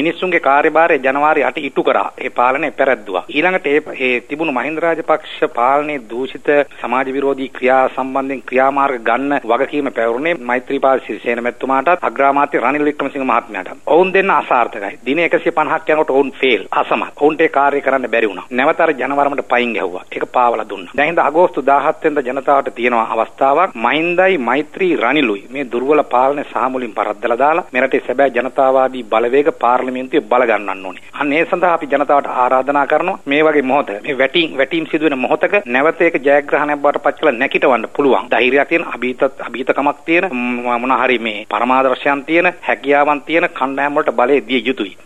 මිනිස්සුන්ගේ කාර්යභාරය ජනවාරි 8 ඉටු කරා. ඒ පාලනය පෙරද්දුවා. ඊළඟට ඒ ඒ තිබුණු මහින්ද රාජපක්ෂ පාලනයේ දූෂිත සමාජ විරෝධී ක්‍රියා සම්බන්ධයෙන් ක්‍රියාමාර්ග ගන්න වගකීම පැවරුනේ මෛත්‍රීපාල සිරිසේන මැතිතුමාටත් අග්‍රාමාත්‍ය රනිල් වික්‍රමසිංහ මහත්මයාටත්. ඔවුන් දෙන්න අසාර්ථකයි. දින 150ක් යනකොට ඔවුන් ෆේල් අසමත්. ඔවුන්ට ඒ කාර්ය කරන්න බැරි වුණා. නැවත අර ජනවරමට පයින් ගැහුවා. ඒක පාවලා දුන්නා. දැන් හින්දා අගෝස්තු 17 වෙනිදා ජනතාවට තියෙනවා අවස්ථාවක් මහින්දයි මෛත්‍රී රනිලුයි මේ දුර්වල පාලන සාමුලින් පරද්දලා දාලා මෙරටේ සැබෑ ජනතාවාදී බලවේග පාර්ලිමේන්තුවේ බල ගන්නන්න ඕනේ. අන්න ඒ සඳහා අපි ජනතාවට ආරාධනා කරනවා මේ වගේ මොහොත මේ වැටීම් වැටීම් සිදුවෙන මොහොතක නැවත ඒක ජයග්‍රහණයක් බවට පත් කළ නැකිටවන්න පුළුවන්. ධෛර්යයක් තියෙන අභීත අභීතකමක් තියෙන මොන හරි මේ පරමාදර්ශයන් තියෙන හැකියාවන් තියෙන කණ්ඩායම් වලට බලය දිය යුතුයි.